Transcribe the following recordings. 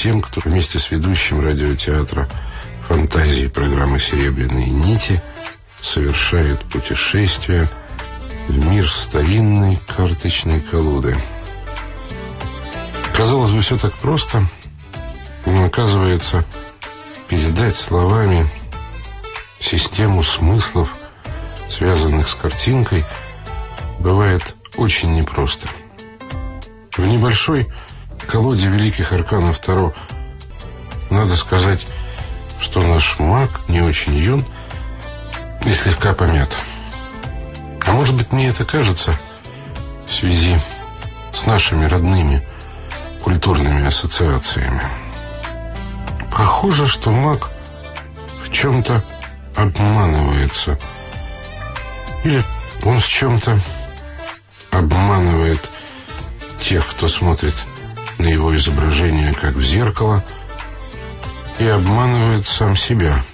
всем, кто вместе с ведущим радиотеатра фантазии программы «Серебряные нити» совершает путешествие в мир старинной карточной колоды. Казалось бы, все так просто, но оказывается, передать словами систему смыслов, связанных с картинкой, бывает очень непросто. В небольшой колоде великих арканов Таро надо сказать, что наш маг не очень юн и слегка помят. А может быть, мне это кажется в связи с нашими родными культурными ассоциациями. Похоже, что маг в чем-то обманывается. Или он в чем-то обманывает тех, кто смотрит на его изображение, как в зеркало, и обманывает сам себя.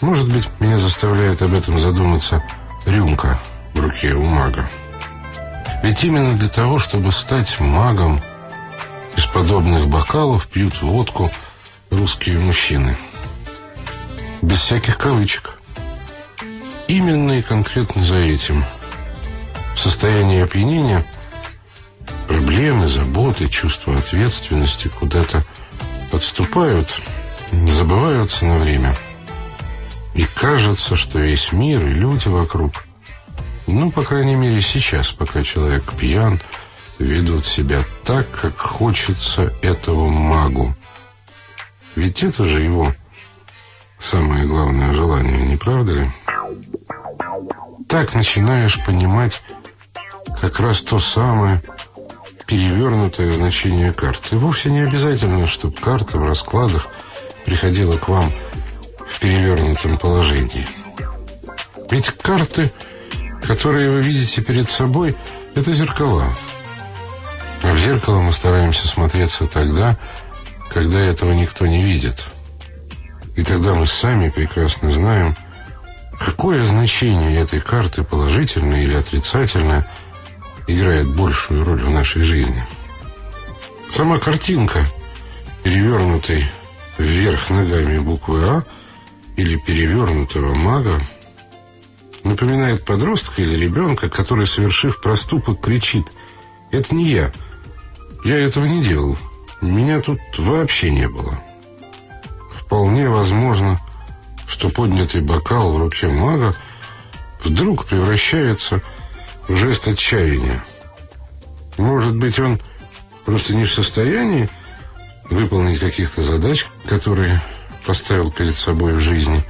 Может быть, меня заставляет об этом задуматься рюмка в руке у мага. Ведь именно для того, чтобы стать магом, из подобных бокалов пьют водку русские мужчины. Без всяких кавычек. Именно и конкретно за этим. В состоянии опьянения проблемы, заботы, чувство ответственности куда-то подступают, забываются на время. И кажется, что весь мир и люди вокруг, ну, по крайней мере, сейчас, пока человек пьян, ведут себя так, как хочется этого магу. Ведь это же его самое главное желание, не правда ли? Так начинаешь понимать как раз то самое перевернутое значение карты. Вовсе не обязательно, чтобы карта в раскладах приходила к вам в перевернутом положении. Ведь карты, которые вы видите перед собой, это зеркала. А в зеркало мы стараемся смотреться тогда, когда этого никто не видит. И тогда мы сами прекрасно знаем, какое значение этой карты, положительное или отрицательное, играет большую роль в нашей жизни. Сама картинка, перевернутой вверх ногами буквы «А» или перевернутого мага, напоминает подростка или ребенка, который, совершив проступок, кричит «Это не я! Я этого не делал! Меня тут вообще не было!» Вполне возможно, что поднятый бокал в руке мага вдруг превращается в жест отчаяния. Может быть, он просто не в состоянии выполнить каких-то задач, которые поставил перед собой в жизни,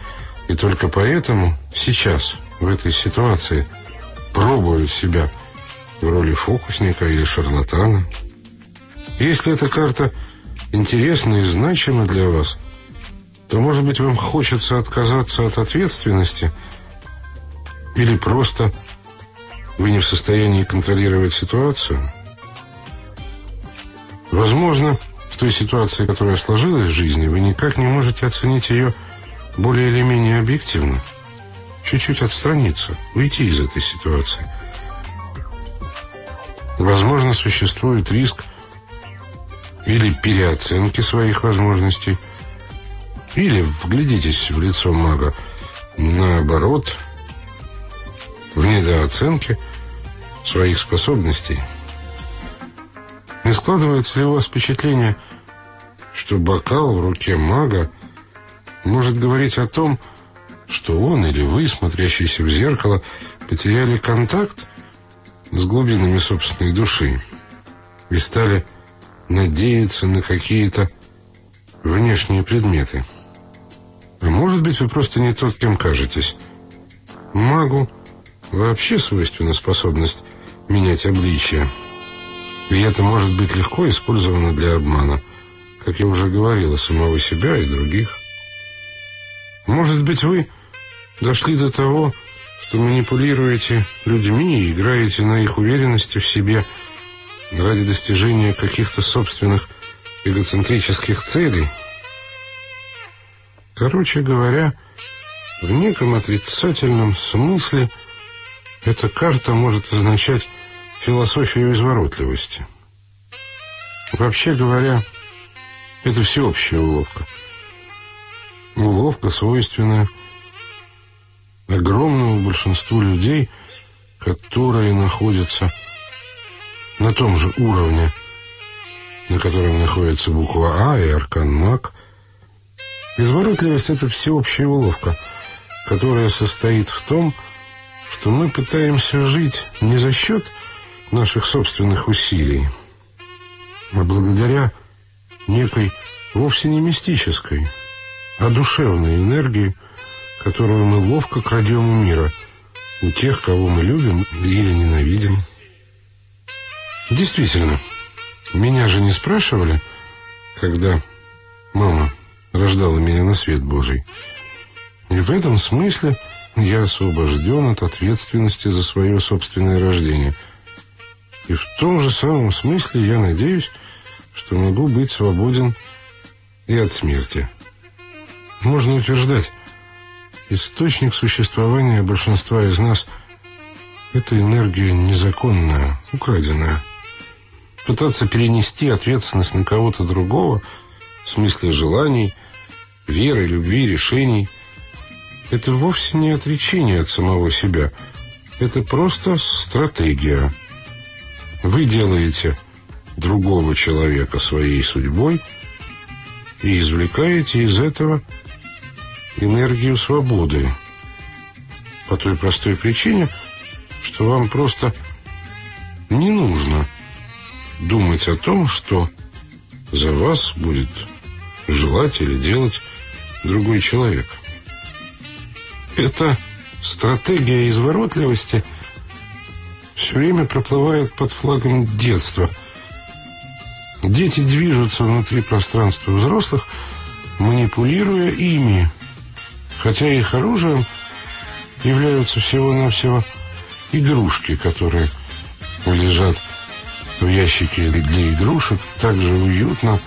и только поэтому сейчас, в этой ситуации, пробует себя в роли фокусника или шарлатана. Если эта карта интересна и значима для вас – то, может быть, вам хочется отказаться от ответственности или просто вы не в состоянии контролировать ситуацию? Возможно, в той ситуации, которая сложилась в жизни, вы никак не можете оценить ее более или менее объективно. Чуть-чуть отстраниться, уйти из этой ситуации. Возможно, существует риск или переоценки своих возможностей, или вглядитесь в лицо мага. Наоборот, в недооценке своих способностей. Не складывается ли у вас впечатление, что бокал в руке мага может говорить о том, что он или вы, смотрящийся в зеркало, потеряли контакт с глубинами собственной души и стали надеяться на какие-то внешние предметы? А может быть, вы просто не тот, кем кажетесь. Магу вообще свойственна способность менять обличие. И это может быть легко использовано для обмана, как я уже говорила, самого себя и других. Может быть, вы дошли до того, что манипулируете людьми и играете на их уверенности в себе ради достижения каких-то собственных эгоцентрических целей – Короче говоря, в неком отрицательном смысле эта карта может означать философию изворотливости. Вообще говоря, это всеобщая уловка. Уловка, свойственная огромному большинству людей, которые находятся на том же уровне, на котором находится буква А и аркан МАК. Изворотливость — это всеобщая уловка, которая состоит в том, что мы пытаемся жить не за счет наших собственных усилий, а благодаря некой вовсе не мистической, а душевной энергии, которую мы ловко крадем у мира, у тех, кого мы любим или ненавидим. Действительно, меня же не спрашивали, когда мама рождала меня на свет Божий. И в этом смысле я освобожден от ответственности за свое собственное рождение. И в том же самом смысле я надеюсь, что могу быть свободен и от смерти. Можно утверждать, источник существования большинства из нас – это энергия незаконная, украденная. Пытаться перенести ответственность на кого-то другого в смысле желаний, веры, любви, решений – это вовсе не отречение от самого себя. Это просто стратегия. Вы делаете другого человека своей судьбой и извлекаете из этого энергию свободы. По той простой причине, что вам просто не нужно думать о том, что за вас будет желать или делать другой человек. Эта стратегия изворотливости все время проплывает под флагом детства – Дети движутся внутри пространства взрослых, манипулируя ими, хотя их оружием являются всего-навсего игрушки, которые лежат в ящике для игрушек так же уютно,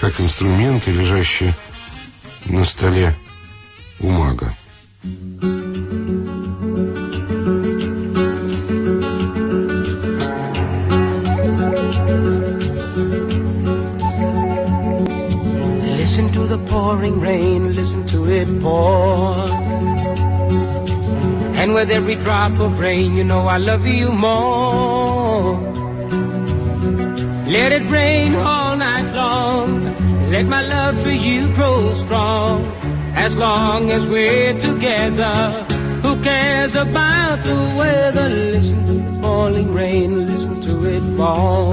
как инструменты, лежащие на столе у мага. Pouring rain, listen to it pour. And with every drop of rain, you know I love you more. Let it rain all night long. Let my love for you grow strong. As long as we're together, who cares about the weather? Listen to the falling rain, listen to it fall.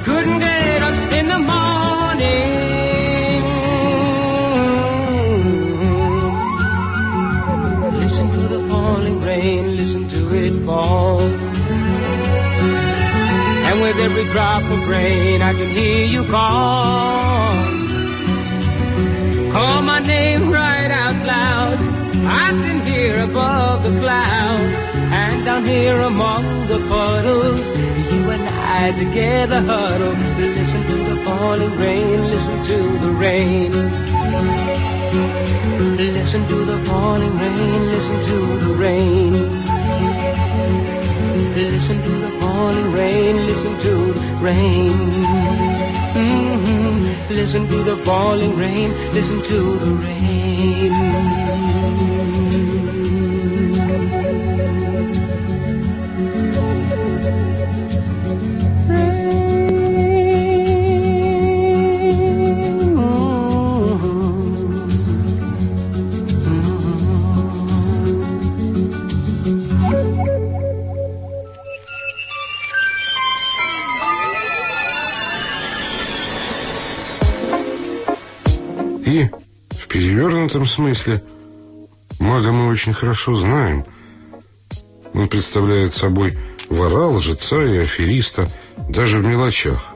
couldn't get up in the morning. Listen to the falling rain, listen to it fall. And with every drop of rain, I can hear you call. Call my name right out loud. I can hear above the clouds down here among the puddles. You and I together huddle. Listen to the falling rain, listen to the rain. Listen to the falling rain, listen to the rain. Listen to the falling rain, listen to the rain. Mhm. Listen to the falling rain, listen to the rain. Перевернутом смысле мага мы очень хорошо знаем. Он представляет собой вора, лжеца и афериста, даже в мелочах.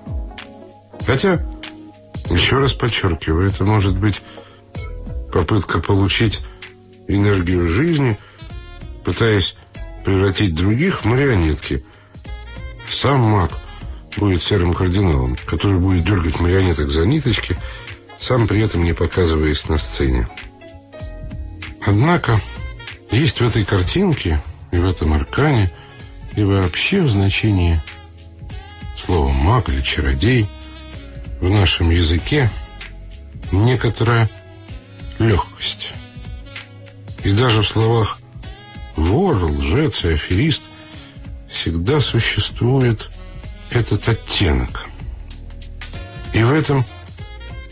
Хотя, еще раз подчеркиваю, это может быть попытка получить энергию жизни, пытаясь превратить других в марионетки. Сам маг будет серым кардиналом, который будет дергать марионеток за ниточки, сам при этом не показываясь на сцене. Однако есть в этой картинке и в этом аркане и вообще в значении слова «маг» или «чародей» в нашем языке некоторая легкость. И даже в словах «вор», «лжец» и «аферист» всегда существует этот оттенок. И в этом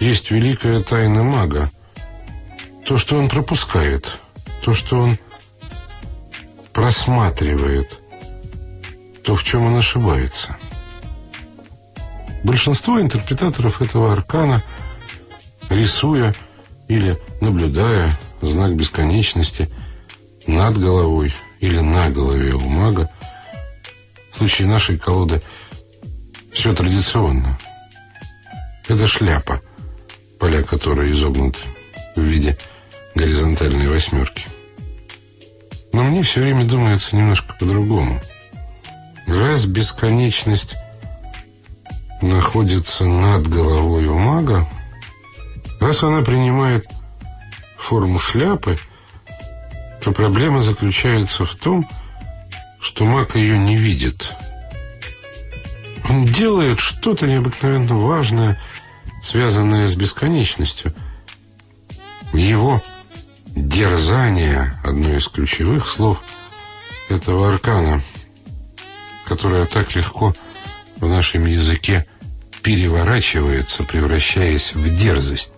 есть великая тайна мага. То, что он пропускает, то, что он просматривает, то, в чем он ошибается. Большинство интерпретаторов этого аркана, рисуя или наблюдая знак бесконечности над головой или на голове у мага, в случае нашей колоды все традиционно. Это шляпа, поля которой изогнуты в виде горизонтальной восьмерки. Но мне все время думается немножко по-другому. Раз бесконечность находится над головой у мага, раз она принимает форму шляпы, то проблема заключается в том, что маг ее не видит. Он делает что-то необыкновенно важное, связанное с бесконечностью. Его дерзание – одно из ключевых слов этого аркана, которое так легко в нашем языке переворачивается, превращаясь в дерзость.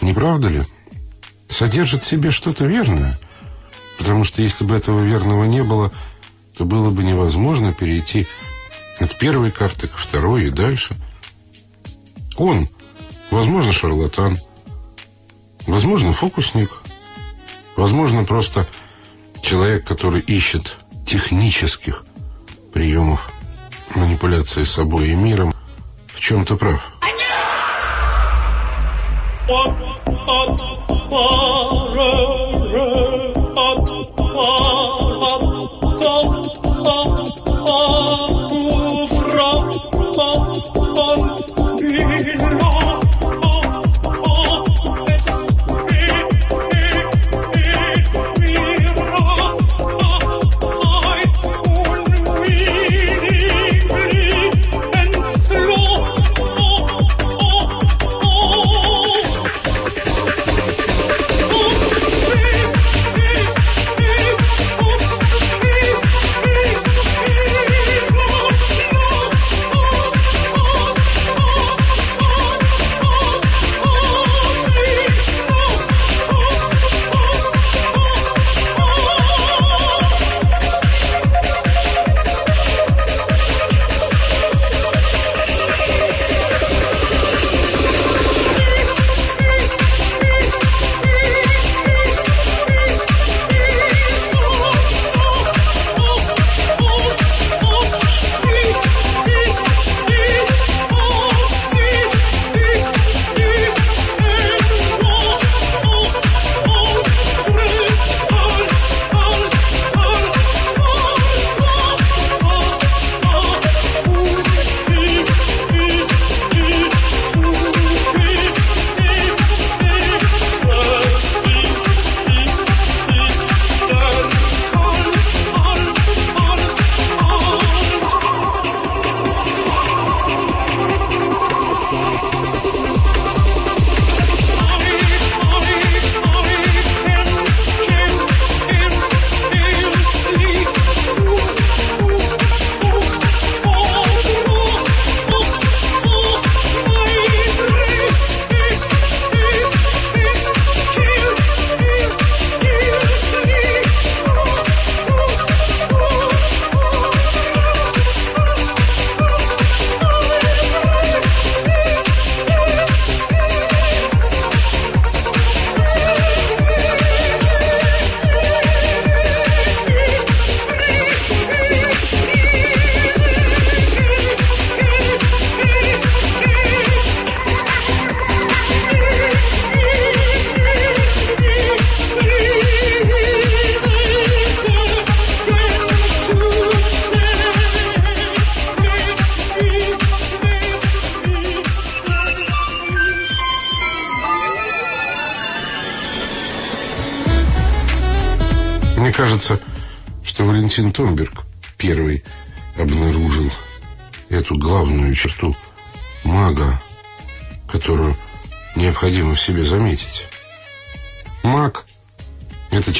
Не правда ли? Содержит в себе что-то верное. Потому что если бы этого верного не было, то было бы невозможно перейти от первой карты к второй и дальше. Он, возможно, шарлатан, возможно, фокусник, возможно, просто человек, который ищет технических приемов манипуляции собой и миром, в чем-то прав. От,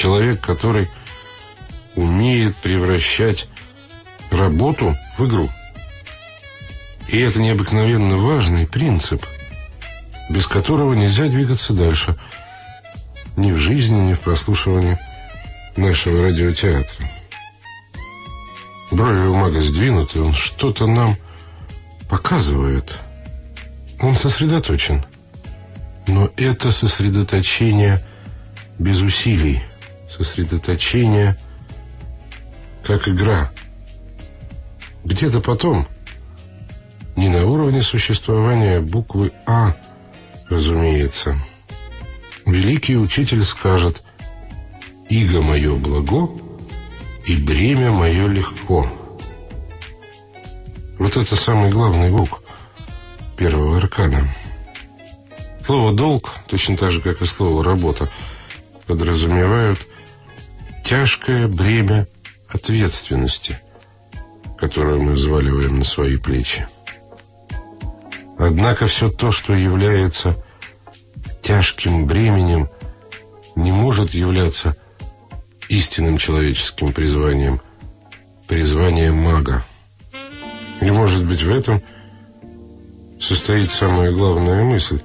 человек, который умеет превращать работу в игру. И это необыкновенно важный принцип, без которого нельзя двигаться дальше. Ни в жизни, ни в прослушивании нашего радиотеатра. Брови у мага сдвинуты, он что-то нам показывает. Он сосредоточен. Но это сосредоточение без усилий. Сосредоточение как игра. Где-то потом, не на уровне существования буквы «А», разумеется, великий учитель скажет «Иго мое благо, и бремя мое легко». Вот это самый главный бог первого аркана. Слово «долг», точно так же, как и слово «работа», подразумевают тяжкое бремя ответственности, которую мы взваливаем на свои плечи. Однако все то, что является тяжким бременем, не может являться истинным человеческим призванием, призванием мага. И, может быть, в этом состоит самая главная мысль.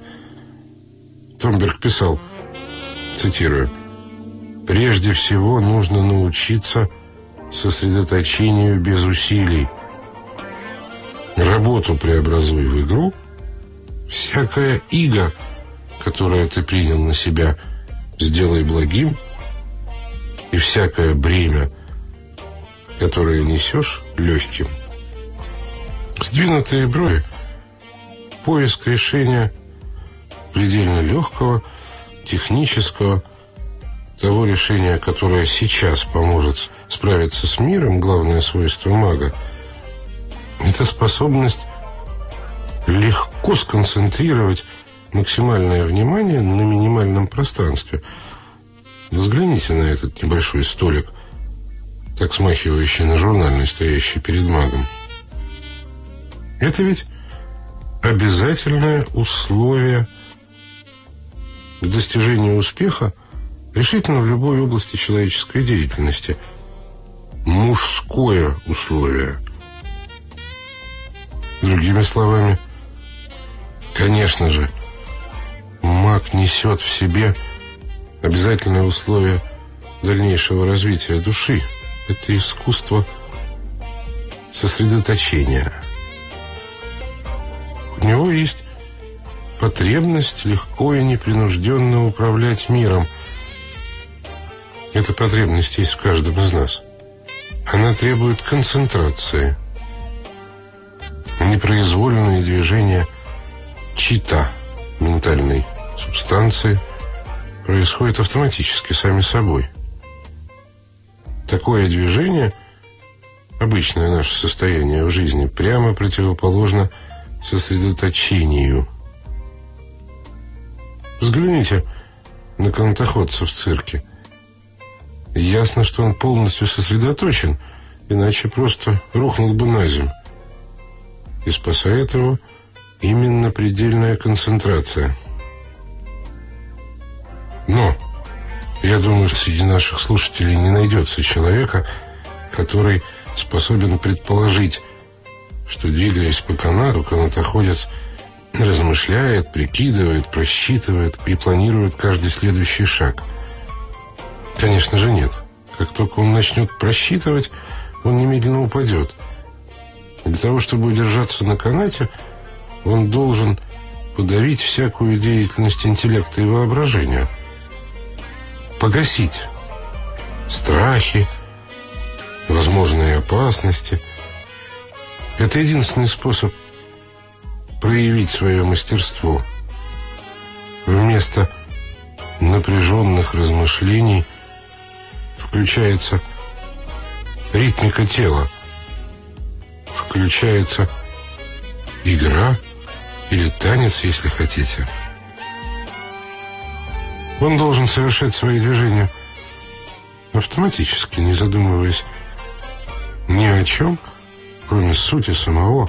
Томберг писал, цитирую, «Прежде всего нужно научиться сосредоточению без усилий. Работу преобразуй в игру. Всякая иго, которое ты принял на себя, сделай благим. И всякое бремя, которое несешь, легким. Сдвинутые брови, поиск решения предельно легкого, технического, того решения, которое сейчас поможет справиться с миром, главное свойство мага, это способность легко сконцентрировать максимальное внимание на минимальном пространстве. Взгляните на этот небольшой столик, так смахивающий на журнальный, стоящий перед магом. Это ведь обязательное условие к достижению успеха решительно в любой области человеческой деятельности – мужское условие. Другими словами, конечно же, маг несет в себе обязательное условие дальнейшего развития души. Это искусство сосредоточения. У него есть потребность легко и непринужденно управлять миром. Эта потребность есть в каждом из нас. Она требует концентрации. Непроизвольные движения чита ментальной субстанции происходят автоматически, сами собой. Такое движение, обычное наше состояние в жизни, прямо противоположно сосредоточению. Взгляните на канатоходца в цирке – Ясно, что он полностью сосредоточен, иначе просто рухнул бы на землю. И спасает его именно предельная концентрация. Но я думаю, среди наших слушателей не найдется человека, который способен предположить, что, двигаясь по канату, канатоходец размышляет, прикидывает, просчитывает и планирует каждый следующий шаг – Конечно же нет. Как только он начнет просчитывать, он немедленно упадет. Для того, чтобы удержаться на канате, он должен подавить всякую деятельность интеллекта и воображения. Погасить страхи, возможные опасности. Это единственный способ проявить свое мастерство. Вместо напряженных размышлений – включается ритмика тела, включается игра или танец, если хотите. Он должен совершать свои движения автоматически, не задумываясь ни о чем, кроме сути самого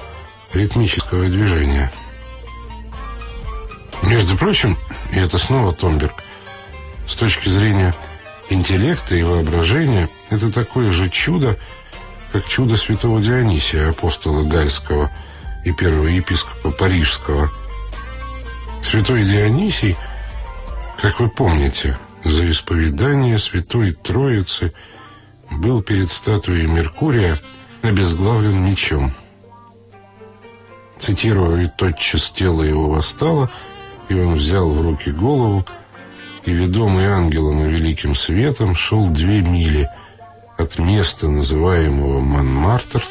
ритмического движения. Между прочим, и это снова Томберг, с точки зрения интеллекта и воображения, это такое же чудо, как чудо святого Дионисия, апостола Гальского и первого епископа Парижского. Святой Дионисий, как вы помните, за исповедание Святой Троицы был перед статуей Меркурия обезглавлен мечом. Цитирую, тотчас тело его восстало, и он взял в руки голову, и, ведомый ангелом и великим светом, шел две мили от места, называемого Монмартр,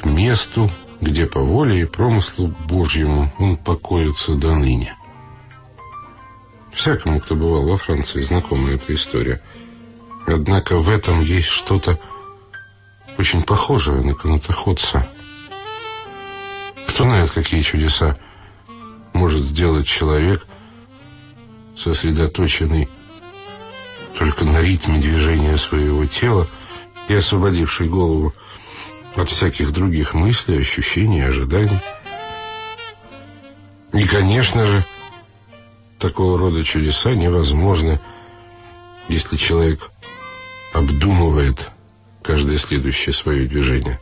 к месту, где по воле и промыслу Божьему он покоится до ныне. Всякому, кто бывал во Франции, знакома эта история. Однако в этом есть что-то очень похожее на канатоходца. Кто знает, какие чудеса может сделать человек, сосредоточенный только на ритме движения своего тела и освободивший голову от всяких других мыслей, ощущений, ожиданий. И, конечно же, такого рода чудеса невозможны, если человек обдумывает каждое следующее свое движение.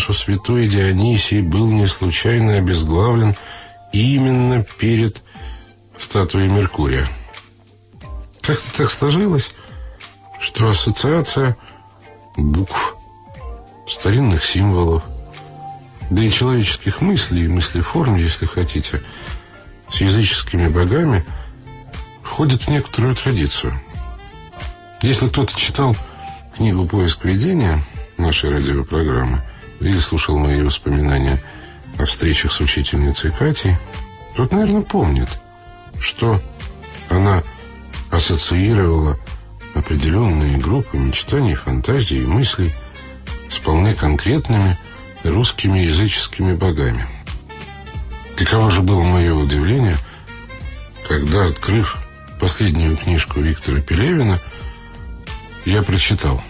Что святой Дионисий был не случайно обезглавлен именно перед статуей Меркурия. Как-то так сложилось, что ассоциация букв, старинных символов, да и человеческих мыслей, мыслеформ, если хотите, с языческими богами, входит в некоторую традицию. Если кто-то читал книгу «Поиск видения» нашей радиопрограммы или слушал мои воспоминания о встречах с учительницей Катей, тот, наверное, помнит, что она ассоциировала определенные группы мечтаний, фантазий и мыслей с вполне конкретными русскими языческими богами. Каково же было мое удивление, когда, открыв последнюю книжку Виктора Пелевина, я прочитал –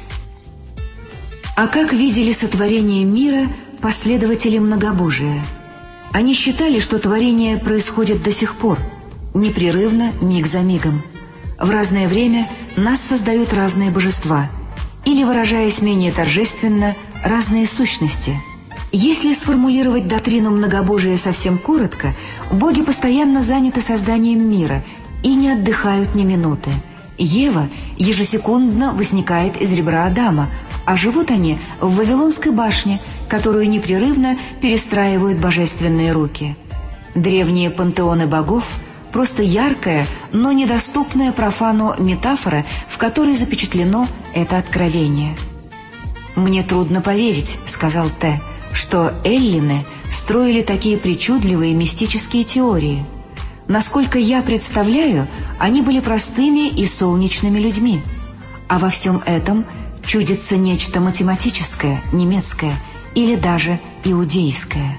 а как видели сотворение мира последователи многобожия? Они считали, что творение происходит до сих пор, непрерывно, миг за мигом. В разное время нас создают разные божества, или, выражаясь менее торжественно, разные сущности. Если сформулировать доктрину многобожия совсем коротко, боги постоянно заняты созданием мира и не отдыхают ни минуты. Ева ежесекундно возникает из ребра Адама, а живут они в Вавилонской башне, которую непрерывно перестраивают божественные руки. Древние пантеоны богов – просто яркая, но недоступная профану метафора, в которой запечатлено это откровение. «Мне трудно поверить», — сказал Т., «что эллины строили такие причудливые мистические теории. Насколько я представляю, они были простыми и солнечными людьми. А во всем этом чудится нечто математическое, немецкое или даже иудейское».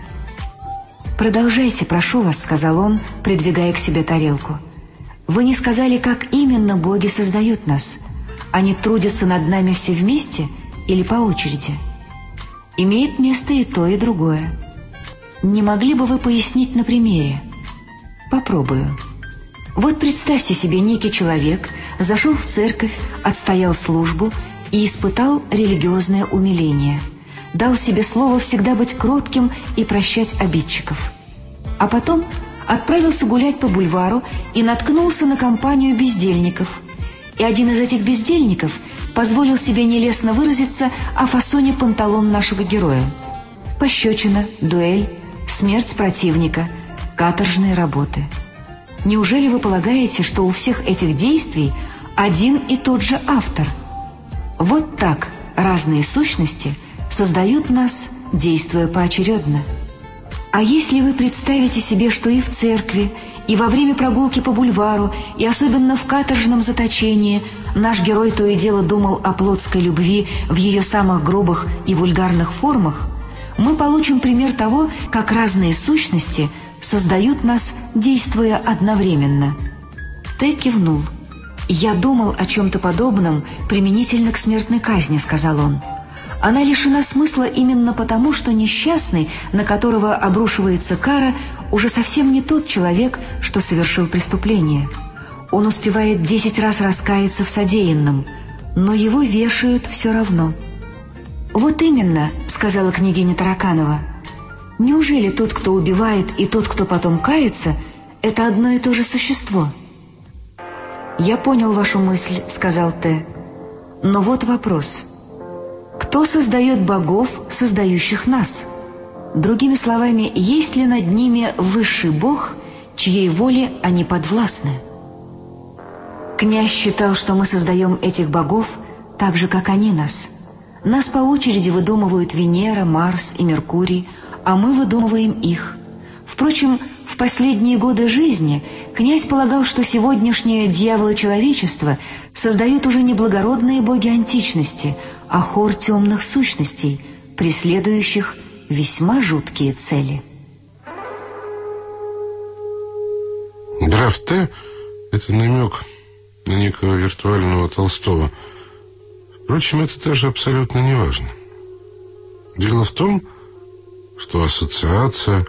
«Продолжайте, прошу вас», — сказал он, придвигая к себе тарелку. «Вы не сказали, как именно боги создают нас. Они трудятся над нами все вместе или по очереди?» «Имеет место и то, и другое. Не могли бы вы пояснить на примере?» «Попробую». Вот представьте себе, некий человек зашел в церковь, отстоял службу и испытал религиозное умиление – дал себе слово всегда быть кротким и прощать обидчиков. А потом отправился гулять по бульвару и наткнулся на компанию бездельников. И один из этих бездельников позволил себе нелестно выразиться о фасоне панталон нашего героя. Пощечина, дуэль, смерть противника, каторжные работы. Неужели вы полагаете, что у всех этих действий один и тот же автор? Вот так разные сущности – создают нас, действуя поочередно. А если вы представите себе, что и в церкви, и во время прогулки по бульвару, и особенно в каторжном заточении наш герой то и дело думал о плотской любви в ее самых грубых и вульгарных формах, мы получим пример того, как разные сущности создают нас, действуя одновременно. Т кивнул. «Я думал о чем-то подобном применительно к смертной казни», — сказал он. Она лишена смысла именно потому, что несчастный, на которого обрушивается кара, уже совсем не тот человек, что совершил преступление. Он успевает десять раз раскаяться в содеянном, но его вешают все равно. «Вот именно», — сказала княгиня Тараканова, — «неужели тот, кто убивает, и тот, кто потом кается, это одно и то же существо?» «Я понял вашу мысль», — сказал Т. «Но вот вопрос». Кто создает богов, создающих нас? Другими словами, есть ли над ними высший бог, чьей воле они подвластны? Князь считал, что мы создаем этих богов так же, как они нас. Нас по очереди выдумывают Венера, Марс и Меркурий, а мы выдумываем их. Впрочем, в последние годы жизни князь полагал, что сегодняшнее дьяволы человечества создают уже не благородные боги античности, а хор темных сущностей, преследующих весьма жуткие цели. Граф это намек на некого виртуального Толстого. Впрочем, это тоже абсолютно не важно. Дело в том, что ассоциация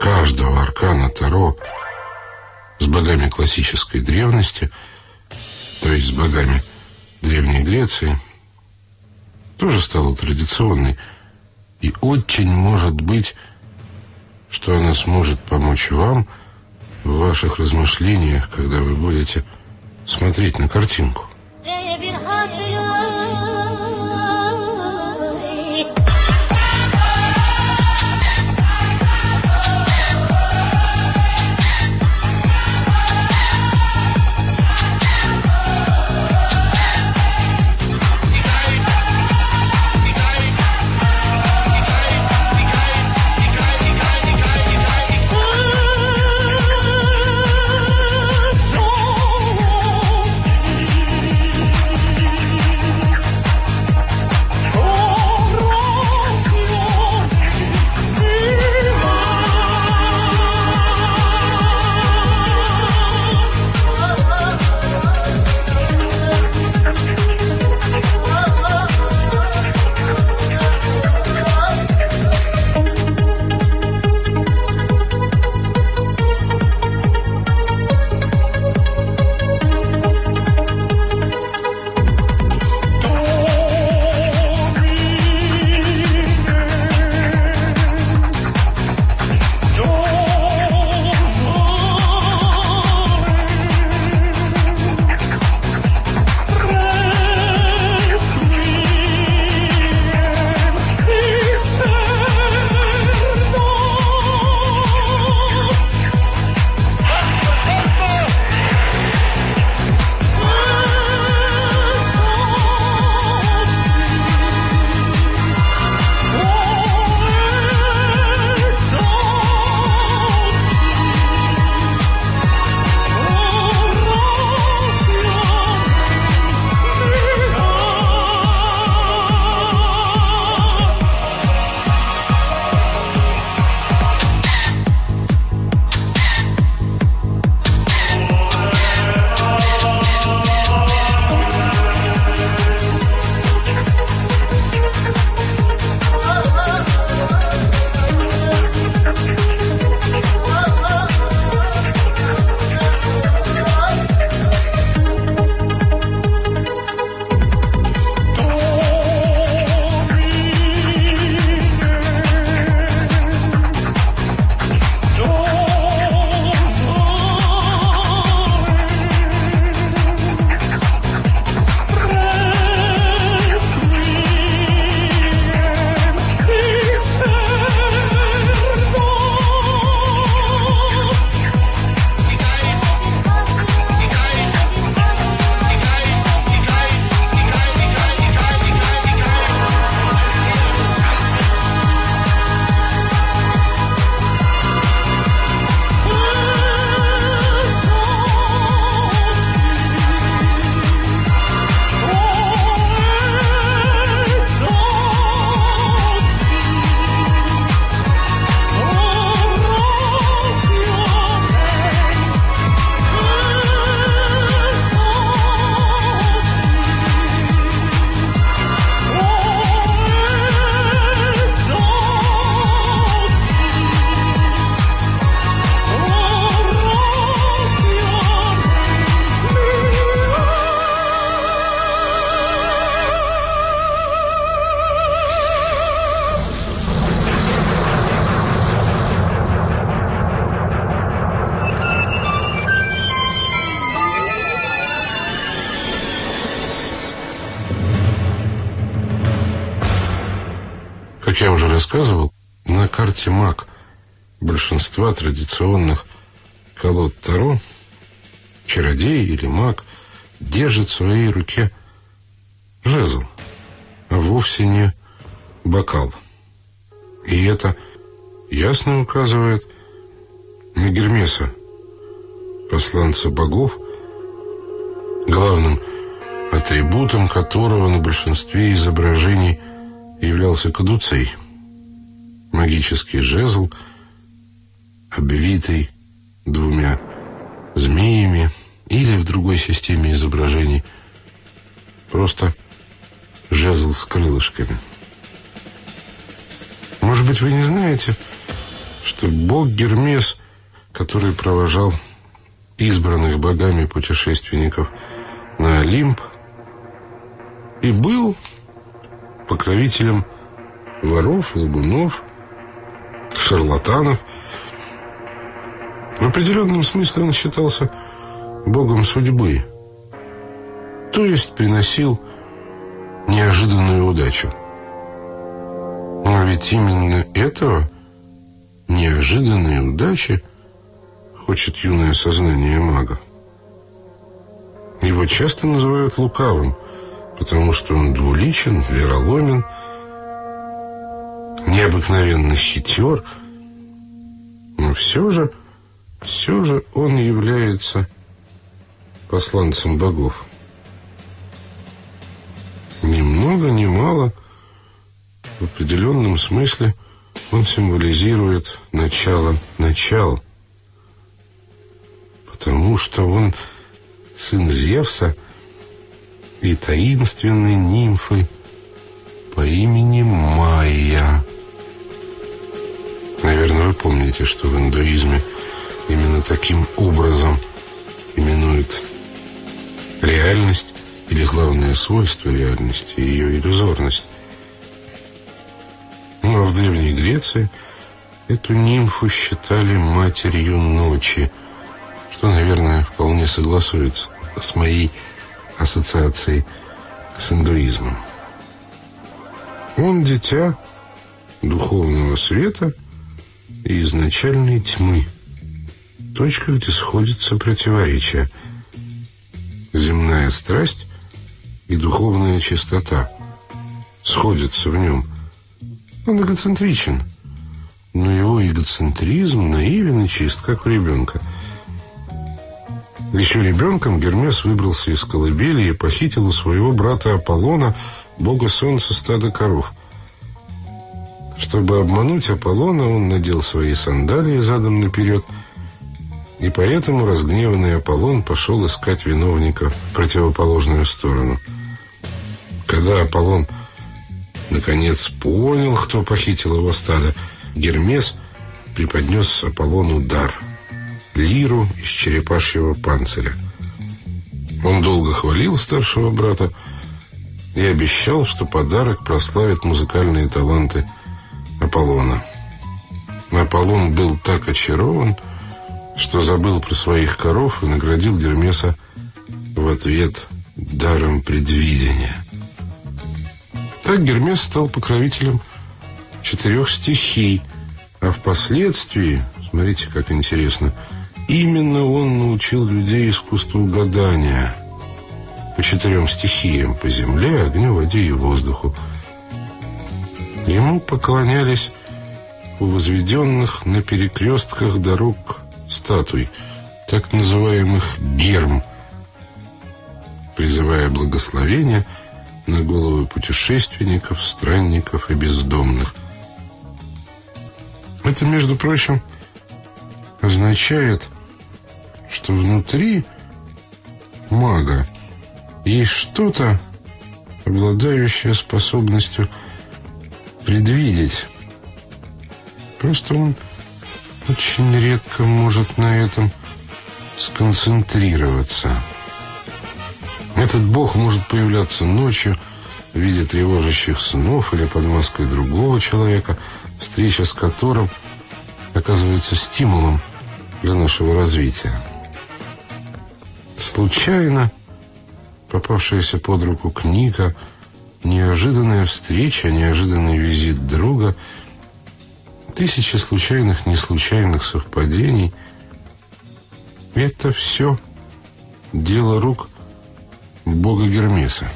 каждого аркана Таро с богами классической древности, то есть с богами Древней Греции – тоже стала традиционной. И очень может быть, что она сможет помочь вам в ваших размышлениях, когда вы будете смотреть на картинку. Большинства традиционных колод Таро чародей или маг держит в своей руке жезл, а вовсе не бокал. И это ясно указывает на Гермеса, посланца богов, главным атрибутом которого на большинстве изображений являлся кадуцей. Магический жезл, обвитый двумя змеями или в другой системе изображений просто жезл с крылышками. Может быть, вы не знаете, что бог Гермес, который провожал избранных богами путешественников на Олимп, и был покровителем воров, лгунов, шарлатанов. В определенном смысле он считался богом судьбы, то есть приносил неожиданную удачу. Но ведь именно этого, неожиданной удачи, хочет юное сознание мага. Его часто называют лукавым, потому что он двуличен, вероломен, необыкновенно хитер, но все же, все же он является посланцем богов. Ни много, ни мало, в определенном смысле он символизирует начало начал, потому что он сын Зевса и таинственной нимфы по имени Майя. Наверное, вы помните, что в индуизме именно таким образом именуют реальность или главное свойство реальности, ее иллюзорность. Ну а в Древней Греции эту нимфу считали матерью ночи, что, наверное, вполне согласуется с моей ассоциацией с индуизмом. Он дитя духовного света и изначальной тьмы, точка, где сходятся противоречия, земная страсть и духовная чистота. Сходятся в нем. Он эгоцентричен, но его эгоцентризм наивен и чист, как у ребенка – еще ребенком Гермес выбрался из колыбели и похитил у своего брата Аполлона, бога солнца, стада коров. Чтобы обмануть Аполлона, он надел свои сандалии задом наперед, и поэтому разгневанный Аполлон пошел искать виновника в противоположную сторону. Когда Аполлон наконец понял, кто похитил его стадо, Гермес преподнес Аполлону дар — лиру из черепашьего панциря. Он долго хвалил старшего брата и обещал, что подарок прославит музыкальные таланты Аполлона. Аполлон был так очарован, забыл про своих коров и наградил Гермеса в ответ даром предвидения. Так Гермес стал покровителем четырех стихий, а впоследствии, смотрите, как интересно, Именно он научил людей искусству гадания по четырем стихиям, по земле, огню, воде и воздуху. Ему поклонялись у возведенных на перекрестках дорог статуй, так называемых герм, призывая благословения на головы путешественников, странников и бездомных. Это, между прочим, означает что внутри мага есть что-то, обладающее способностью предвидеть. Просто он очень редко может на этом сконцентрироваться. Этот бог может появляться ночью в виде тревожащих снов или под маской другого человека, встреча с которым оказывается стимулом для нашего развития. Случайно попавшаяся под руку книга, неожиданная встреча, неожиданный визит друга, тысячи случайных, неслучайных совпадений. Это все дело рук бога Гермеса.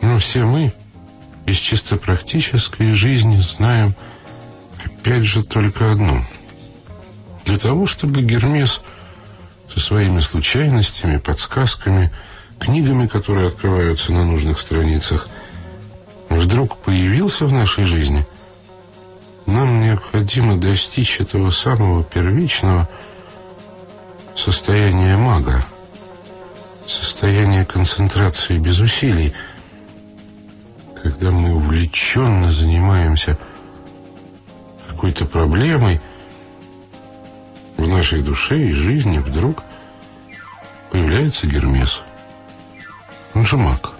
Но все мы из чисто практической жизни знаем опять же только одно. Для того, чтобы Гермес со своими случайностями, подсказками, книгами, которые открываются на нужных страницах, вдруг появился в нашей жизни, нам необходимо достичь этого самого первичного состояния мага, состояния концентрации без усилий, когда мы увлеченно занимаемся какой-то проблемой, в нашей душе и жизни вдруг появляется Гермес. Он же маг.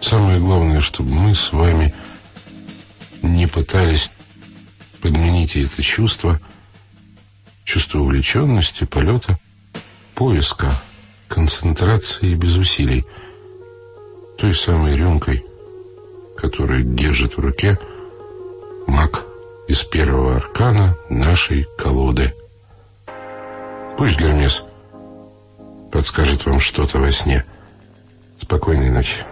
Самое главное, чтобы мы с вами не пытались подменить это чувство, чувство увлеченности, полета, поиска, концентрации без усилий, той самой рюмкой, которая держит в руке маг из первого аркана нашей колоды. Пусть Гермес подскажет вам что-то во сне. Спокойной ночи.